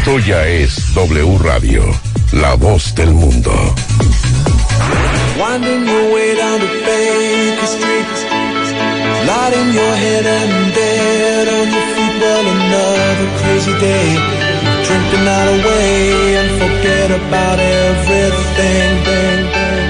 Montoya es W Radio, la voz del mundo. Winding your way down to Baker Street, lighting your head and dead on your feet. Well, another crazy day. Drink the night away and forget about everything. Bang, bang.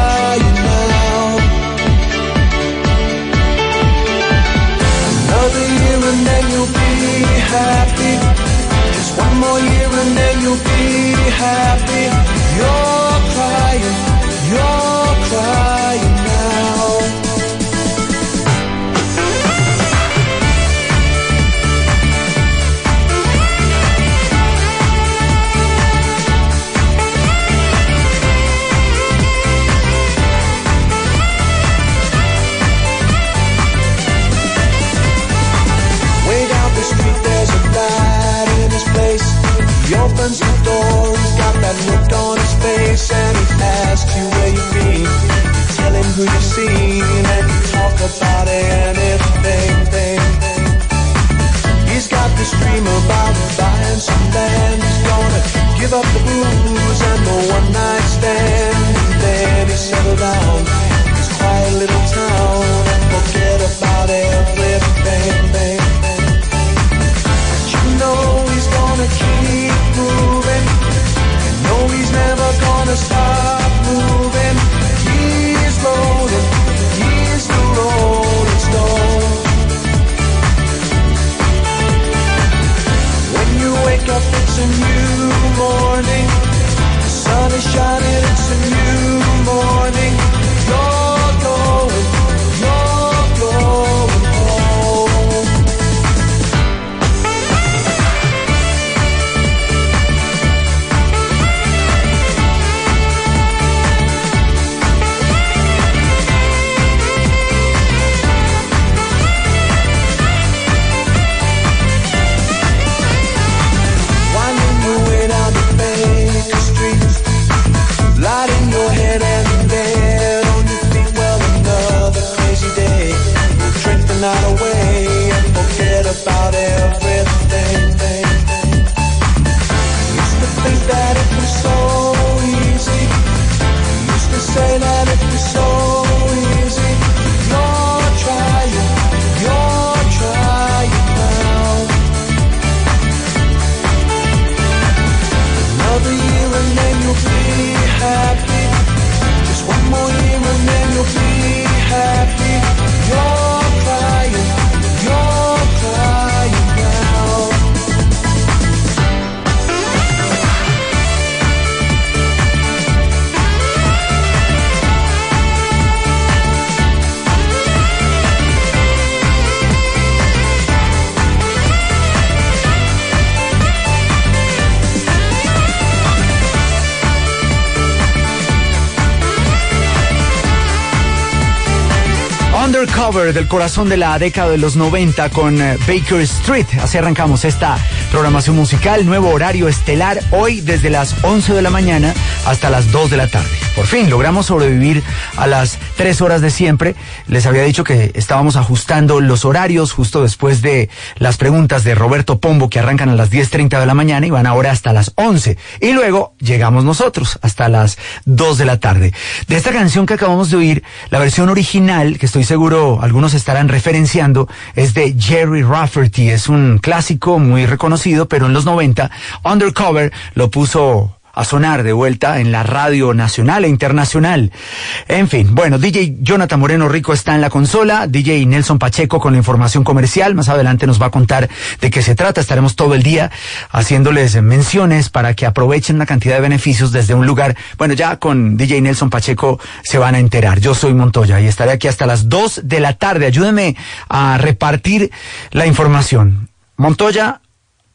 happy. Just one more year and then you'll be happy. You're crying, you're crying opens the door, he's got that look on his face, and he asks you where you've been. Tell him who you've seen, and you talk about anything. Thing, thing. He's got this dream about buying some land. He's gonna give up the booze and the one night stand, and then he settle down in his quiet little town and forget about everything. Thing, keep moving. Know he's never gonna stop moving. He's rolling, he's the rolling stone. When you wake up, it's a new morning. The sun is shining, it's a new morning. Undercover del corazón de la década de los 90 con eh, Baker Street. Así arrancamos esta programación musical, nuevo horario estelar, hoy desde las 11 de la mañana hasta las 2 de la tarde. Por fin logramos sobrevivir a las 3 horas de siempre. Les había dicho que estábamos ajustando los horarios justo después de las preguntas de Roberto Pombo que arrancan a las 10.30 de la mañana y van ahora hasta las 11. Y luego llegamos nosotros hasta las 2 de la tarde. De esta canción que acabamos de oír, la versión original, que estoy seguro algunos estarán referenciando, es de Jerry Rafferty. Es un clásico muy reconocido, pero en los 90, Undercover lo puso a sonar de vuelta en la radio nacional e internacional. En fin, bueno, DJ Jonathan Moreno Rico está en la consola, DJ Nelson Pacheco con la información comercial, más adelante nos va a contar de qué se trata, estaremos todo el día haciéndoles menciones para que aprovechen la cantidad de beneficios desde un lugar, bueno, ya con DJ Nelson Pacheco se van a enterar, yo soy Montoya y estaré aquí hasta las 2 de la tarde, ayúdenme a repartir la información. Montoya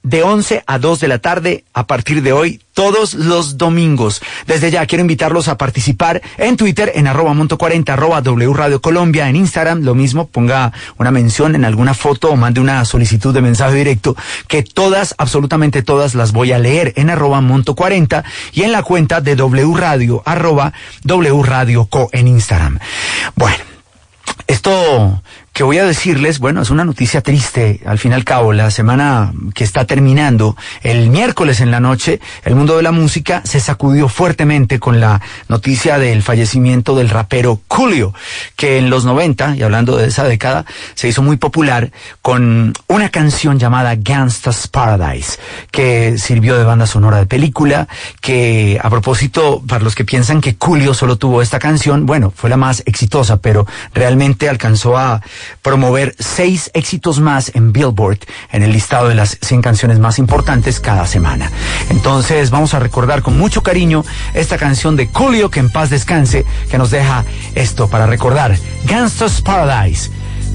de 11 a 2 de la tarde a partir de hoy, todos los domingos. Desde ya quiero invitarlos a participar en Twitter, en arroba monto 40, arroba W Radio Colombia, en Instagram, lo mismo, ponga una mención en alguna foto o mande una solicitud de mensaje directo, que todas, absolutamente todas las voy a leer en arroba monto 40 y en la cuenta de W Radio, arroba W Radio Co en Instagram. Bueno, esto que voy a decirles, bueno, es una noticia triste, al fin y al cabo, la semana que está terminando, el miércoles en la noche, el mundo de la música se sacudió fuertemente con la noticia del fallecimiento del rapero Coolio, que en los 90, y hablando de esa década, se hizo muy popular con una canción llamada Gangsta's Paradise, que sirvió de banda sonora de película, que a propósito, para los que piensan que Coolio solo tuvo esta canción, bueno, fue la más exitosa, pero realmente alcanzó a promover seis éxitos más en Billboard en el listado de las 100 canciones más importantes cada semana. Entonces vamos a recordar con mucho cariño esta canción de Coolio, que en paz descanse, que nos deja esto para recordar Gangsta's Paradise.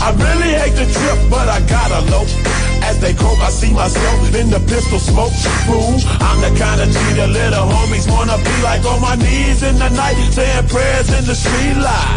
I really hate the trip, but I gotta low. As they croak, I see myself in the pistol smoke. Fool, I'm the kind of G the little homies wanna be like on my knees in the night, saying prayers in the street light.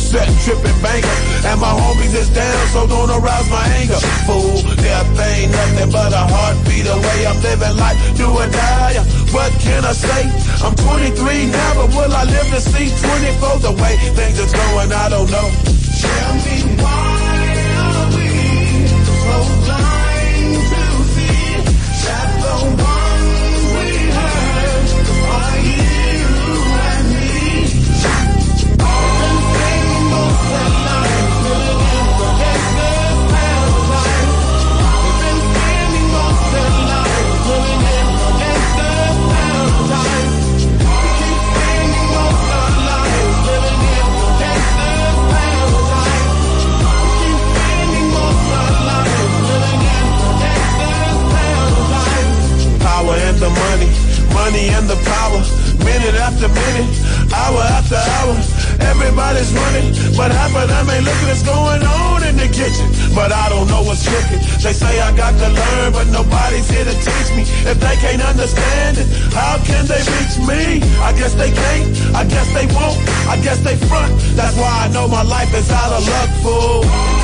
set tripping banker. And my homies is down, so don't arouse my anger. Fool, death ain't nothing but a heartbeat away. I'm living life, do or die. What can I say? I'm 23 now, but will I live to see 24? The way things are going, I don't know. Tell me why are we so blind to see that the can they reach me? I guess they can't, I guess they won't, I guess they front. That's why I know my life is out of luck, fool.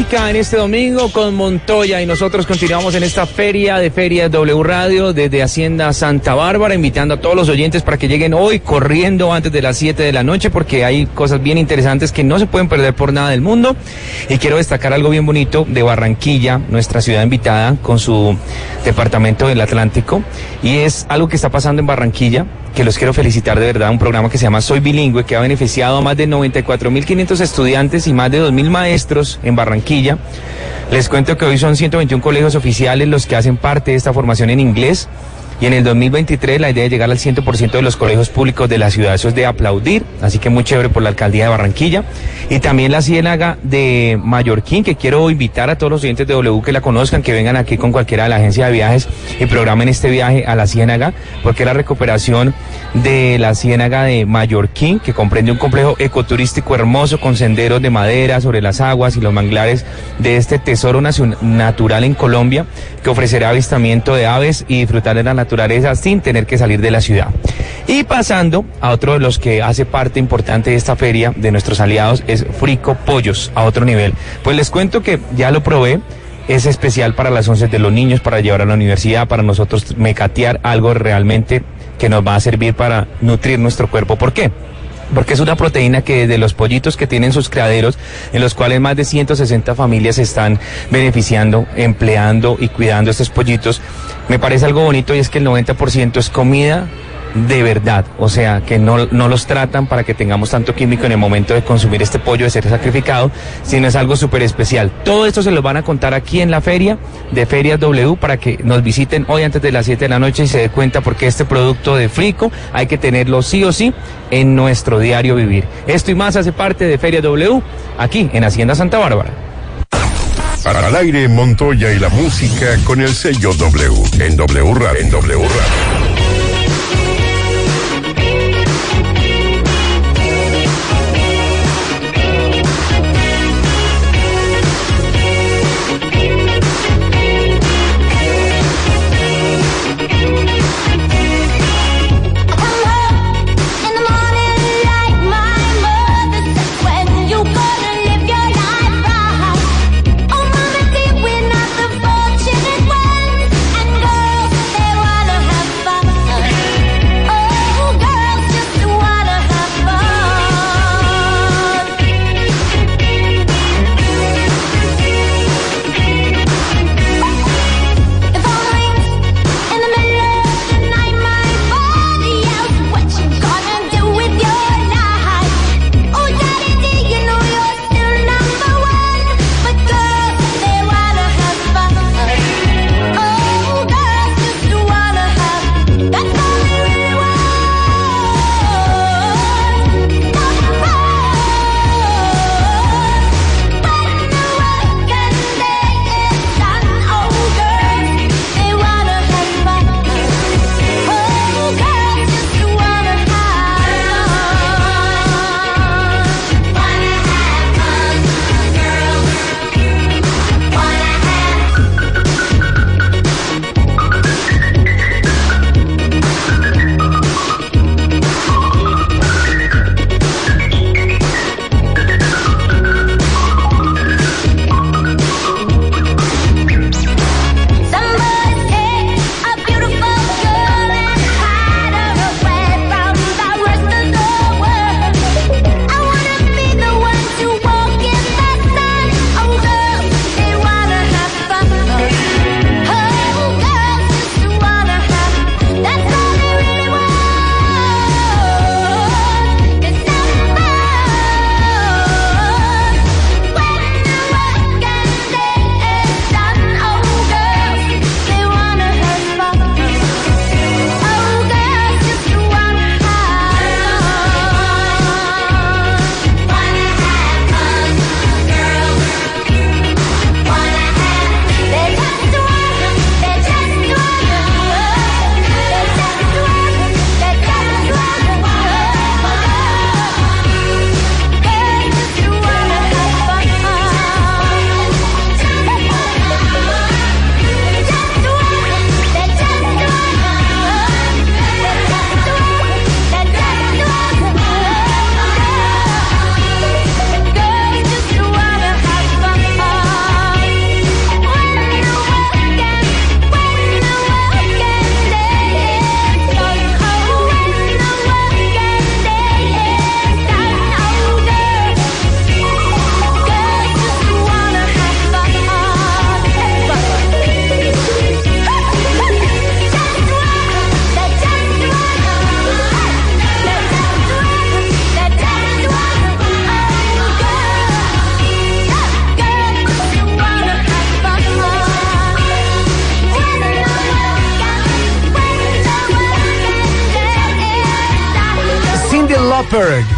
En este domingo con Montoya y nosotros continuamos en esta feria de Ferias W Radio desde Hacienda Santa Bárbara, invitando a todos los oyentes para que lleguen hoy corriendo antes de las 7 de la noche porque hay cosas bien interesantes que no se pueden perder por nada del mundo. Y quiero destacar algo bien bonito de Barranquilla, nuestra ciudad invitada con su departamento del Atlántico. Y es algo que está pasando en Barranquilla que los quiero felicitar de verdad, un programa que se llama Soy Bilingüe, que ha beneficiado a más de 94.500 estudiantes y más de 2.000 maestros en Barranquilla. Les cuento que hoy son 121 colegios oficiales los que hacen parte de esta formación en inglés. Y en el 2023 la idea es llegar al 100% de los colegios públicos de la ciudad. Eso es de aplaudir. Así que muy chévere por la alcaldía de Barranquilla. Y también la Ciénaga de Mallorquín, que quiero invitar a todos los oyentes de W que la conozcan, que vengan aquí con cualquiera de la agencia de viajes y programen este viaje a la Ciénaga, porque la recuperación de la Ciénaga de Mallorquín, que comprende un complejo ecoturístico hermoso con senderos de madera sobre las aguas y los manglares de este tesoro natural en Colombia, que ofrecerá avistamiento de aves y disfrutar de la naturaleza sin tener que salir de la ciudad. Y pasando a otro de los que hace parte importante de esta feria de nuestros aliados es Frico Pollos, a otro nivel. Pues les cuento que ya lo probé. Es especial para las once de los niños, para llevar a la universidad, para nosotros mecatear algo realmente que nos va a servir para nutrir nuestro cuerpo. ¿Por qué? Porque es una proteína que de los pollitos que tienen sus criaderos, en los cuales más de 160 familias están beneficiando, empleando y cuidando estos pollitos, me parece algo bonito y es que el 90% es comida de verdad, o sea, que no, no los tratan para que tengamos tanto químico en el momento de consumir este pollo, de ser sacrificado, sino es algo súper especial. Todo esto se lo van a contar aquí en la feria de Ferias W para que nos visiten hoy antes de las 7 de la noche y se dé cuenta porque este producto de Frico hay que tenerlo sí o sí en nuestro diario vivir. Esto y más hace parte de Feria W aquí en Hacienda Santa Bárbara. Al aire Montoya y la música con el sello W en W. En.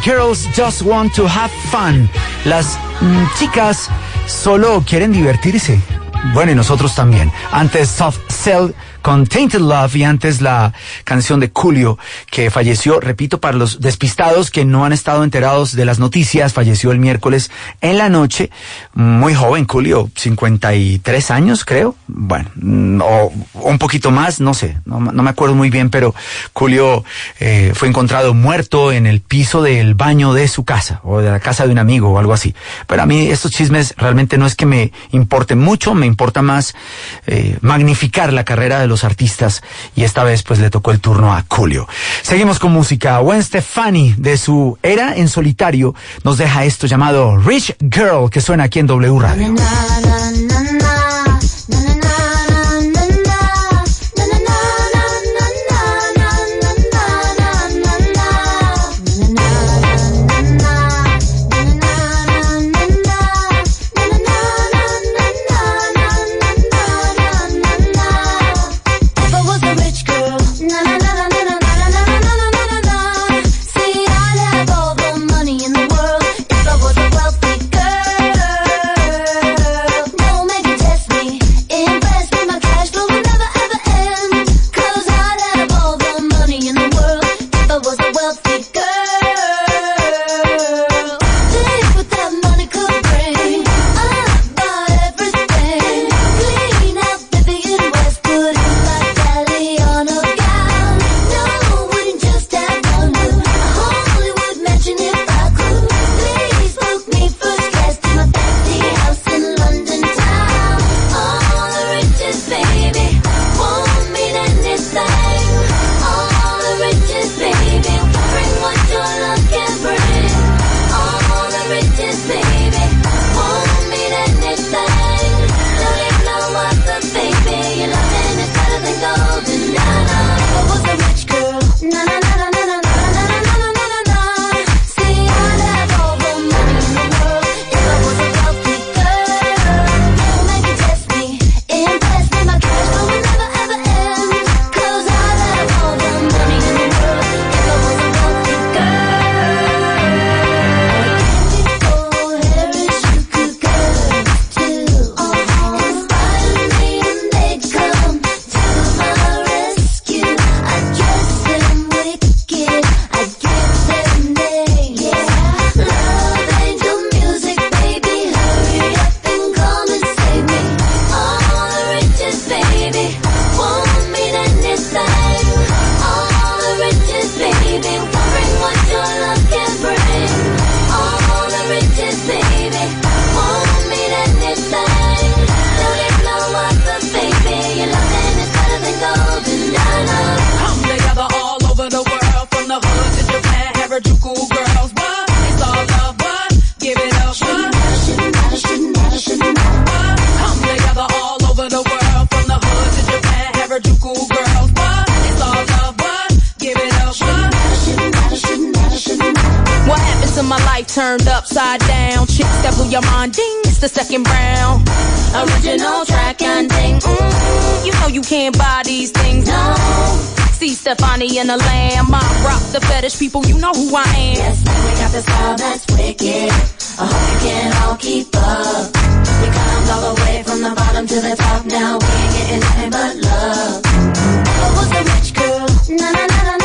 Girls Just Want to Have Fun. Las mm, chicas solo quieren divertirse. Bueno, y nosotros también. Antes Soft Cell con Tainted Love y antes la canción de Julio que falleció, repito, para los despistados que no han estado enterados de las noticias, falleció el miércoles en la noche, muy joven, Julio, 53 años creo, bueno, mm, o un poquito más, no sé, no, me acuerdo muy bien, pero Julio eh, fue encontrado muerto en el piso del baño de su casa o de la casa de un amigo o algo así. Pero a mí estos chismes realmente no es que me importen mucho, me importa más eh, magnificar la carrera de los artistas y esta vez pues le tocó el turno a Julio. Seguimos con música. Gwen Stefani de su era en solitario nos deja esto llamado Rich Girl que suena aquí en W Radio. black and brown. Original track and thing. Mm, mm-hmm. You know you can't buy these things. No. See Stefani and the lamb. I rock the fetish people. You know who I am. Yes, man, we got the style that's wicked. I hope you can all keep up. We climbed all the way from the bottom to the top. Now we ain't getting nothing but love. I was a rich girl. Na na na na.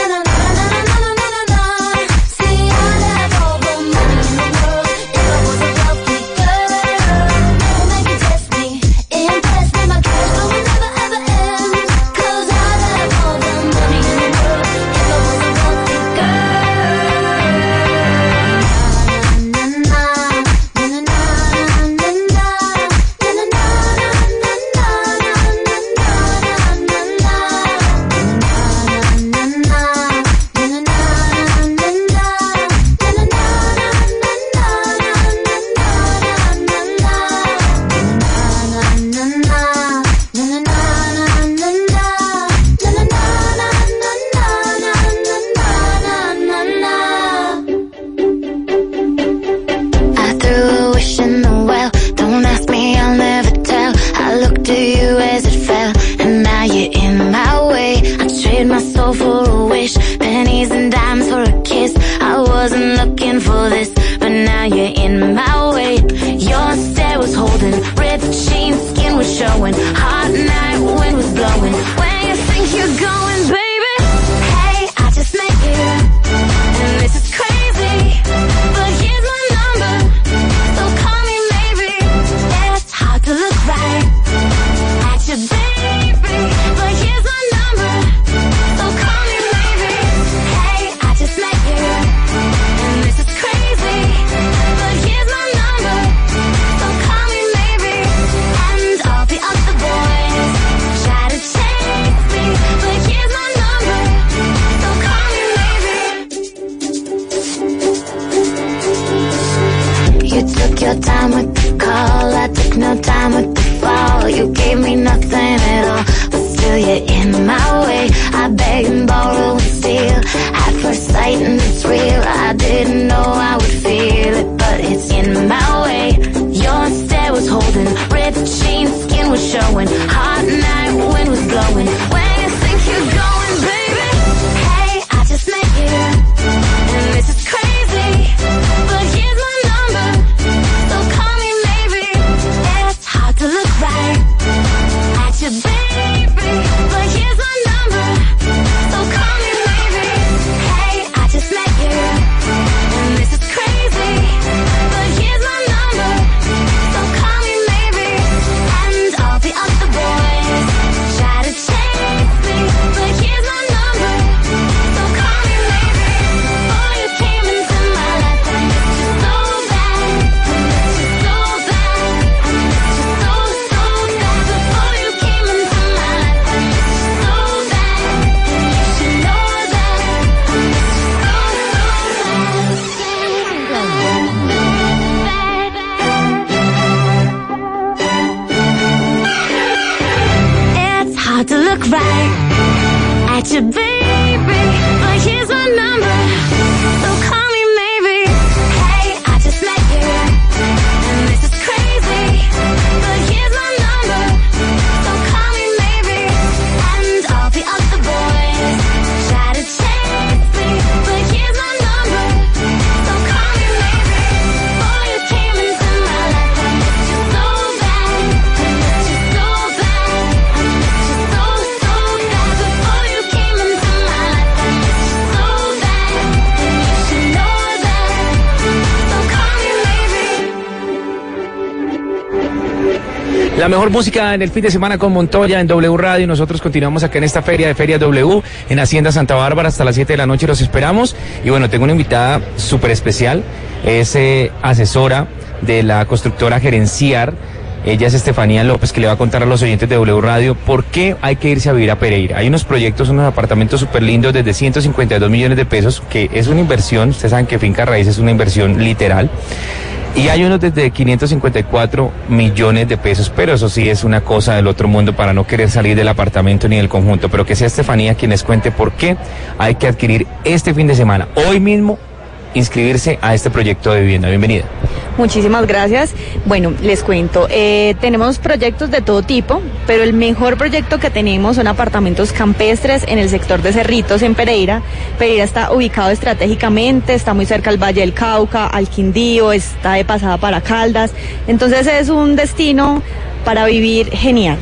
La mejor música en el fin de semana con Montoya en W Radio. Nosotros continuamos acá en esta feria de Feria W en Hacienda Santa Bárbara hasta las 7 de la noche. Los esperamos. Y bueno, tengo una invitada súper especial. Es eh, asesora de la constructora Gerenciar. Ella es Estefanía López que le va a contar a los oyentes de W Radio por qué hay que irse a vivir a Pereira. Hay unos proyectos, unos apartamentos súper lindos desde 152 millones de pesos, que es una inversión. Ustedes saben que finca raíz es una inversión literal. Y hay unos desde 554 millones de pesos, pero eso sí es una cosa del otro mundo para no querer salir del apartamento ni del conjunto. Pero que sea Estefanía quien les cuente por qué hay que adquirir este fin de semana, hoy mismo, inscribirse a este proyecto de vivienda. Bienvenida. Muchísimas gracias. Bueno, les cuento, eh, tenemos proyectos de todo tipo, pero el mejor proyecto que tenemos son apartamentos campestres en el sector de Cerritos, en Pereira. Pereira está ubicado estratégicamente, está muy cerca al Valle del Cauca, al Quindío, está de pasada para Caldas. Entonces es un destino para vivir genial.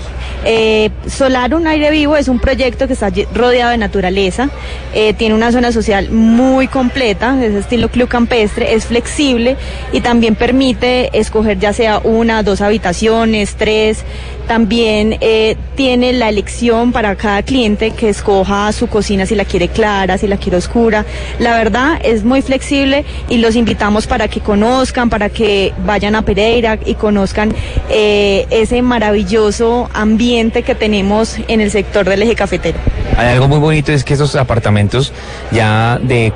Eh, Solar Un Aire Vivo es un proyecto que está rodeado de naturaleza, eh, tiene una zona social muy completa, es estilo club campestre, es flexible y también permite escoger ya sea una, dos habitaciones, tres. También eh, tiene la elección para cada cliente que escoja su cocina si la quiere clara, si la quiere oscura. La verdad es muy flexible y los invitamos para que conozcan, para que vayan a Pereira y conozcan eh, ese maravilloso ambiente que tenemos en el sector del eje cafetero. Hay algo muy bonito, es que esos apartamentos ya de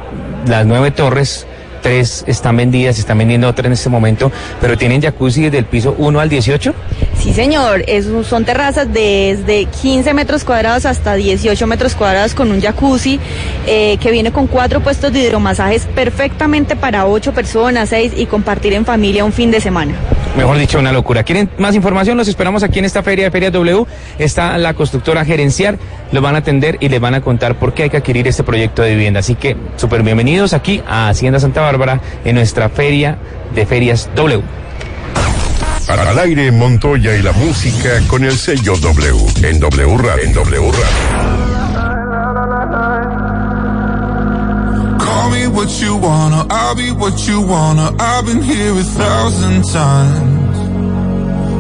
las nueve torres, tres están vendidas, están vendiendo otras en este momento, pero tienen jacuzzi desde el piso 1 al 18. Sí, señor, es- son terrazas desde 15 metros cuadrados hasta 18 metros cuadrados con un jacuzzi eh, que viene con cuatro puestos de hidromasajes perfectamente para ocho personas, seis y compartir en familia un fin de semana. Mejor dicho, una locura. ¿Quieren más información? Los esperamos aquí en esta feria de Feria W. Está la constructora gerencial, los van a atender y les van a contar por qué hay que adquirir este proyecto de vivienda. Así que súper bienvenidos aquí a Hacienda Santa Bárbara en nuestra feria de Ferias W. Al aire Montoya y la música con el sello W en W Radio. En W Radio. Call me what you wanna, I'll be what you wanna. I've been here a thousand times.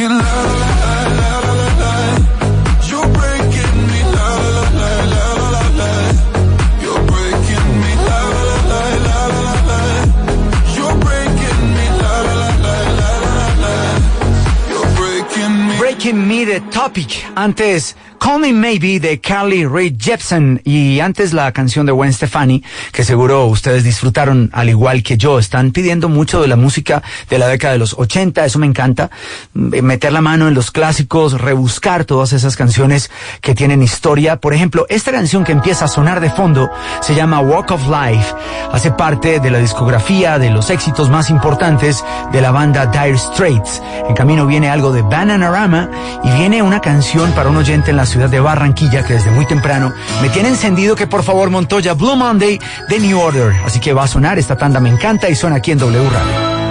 in love. Topic. Antes, Call Me Maybe de Carly Rae Jepsen. Y antes la canción de Gwen Stefani, que seguro ustedes disfrutaron al igual que yo. Están pidiendo mucho de la música de la década de los 80. Eso me encanta. Mm, Meter la mano en los clásicos, rebuscar todas esas canciones que tienen historia. Por ejemplo, esta canción que empieza a sonar de fondo se llama Walk of Life. Hace parte de la discografía de los éxitos más importantes de la banda Dire Straits. En camino viene algo de Bananarama y viene una canción para un oyente en la ciudad de Barranquilla que desde muy temprano me tiene encendido que por favor Montoya Blue Monday de New Order. Así que va a sonar, esta tanda me encanta y suena aquí en W Radio.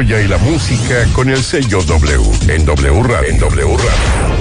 Y la música con el sello W. En W Radio. En W Radio.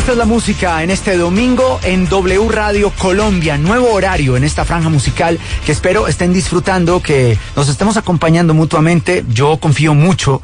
Esta es la música en este domingo en W Radio Colombia, nuevo horario en esta franja musical que espero estén disfrutando, que nos estemos acompañando mutuamente. Yo confío mucho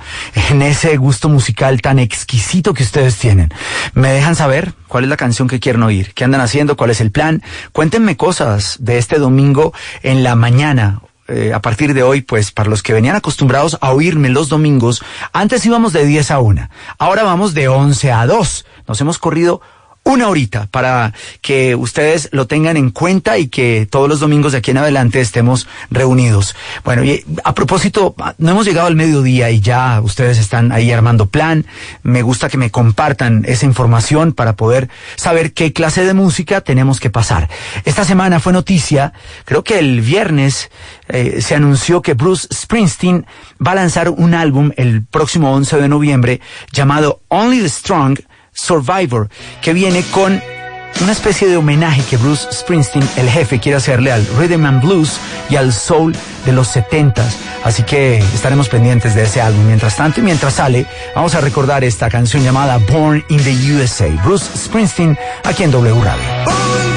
en ese gusto musical tan exquisito que ustedes tienen. ¿Me dejan saber cuál es la canción que quieren oír? ¿Qué andan haciendo? ¿Cuál es el plan? Cuéntenme cosas de este domingo en la mañana eh, a partir de hoy, pues para los que venían acostumbrados a oírme los domingos, antes íbamos de 10 a 1, ahora vamos de 11 a 2. Nos hemos corrido una horita para que ustedes lo tengan en cuenta y que todos los domingos de aquí en adelante estemos reunidos. Bueno, y a propósito, no hemos llegado al mediodía y ya ustedes están ahí armando plan. Me gusta que me compartan esa información para poder saber qué clase de música tenemos que pasar. Esta semana fue noticia, creo que el viernes eh, se anunció que Bruce Springsteen va a lanzar un álbum el próximo 11 de noviembre llamado Only the Strong Survivor, que viene con una especie de homenaje que Bruce Springsteen, el jefe, quiere hacerle al rhythm and blues y al soul de los 70s. Así que estaremos pendientes de ese álbum. Mientras tanto y mientras sale, vamos a recordar esta canción llamada Born in the USA. Bruce Springsteen aquí en W Radio.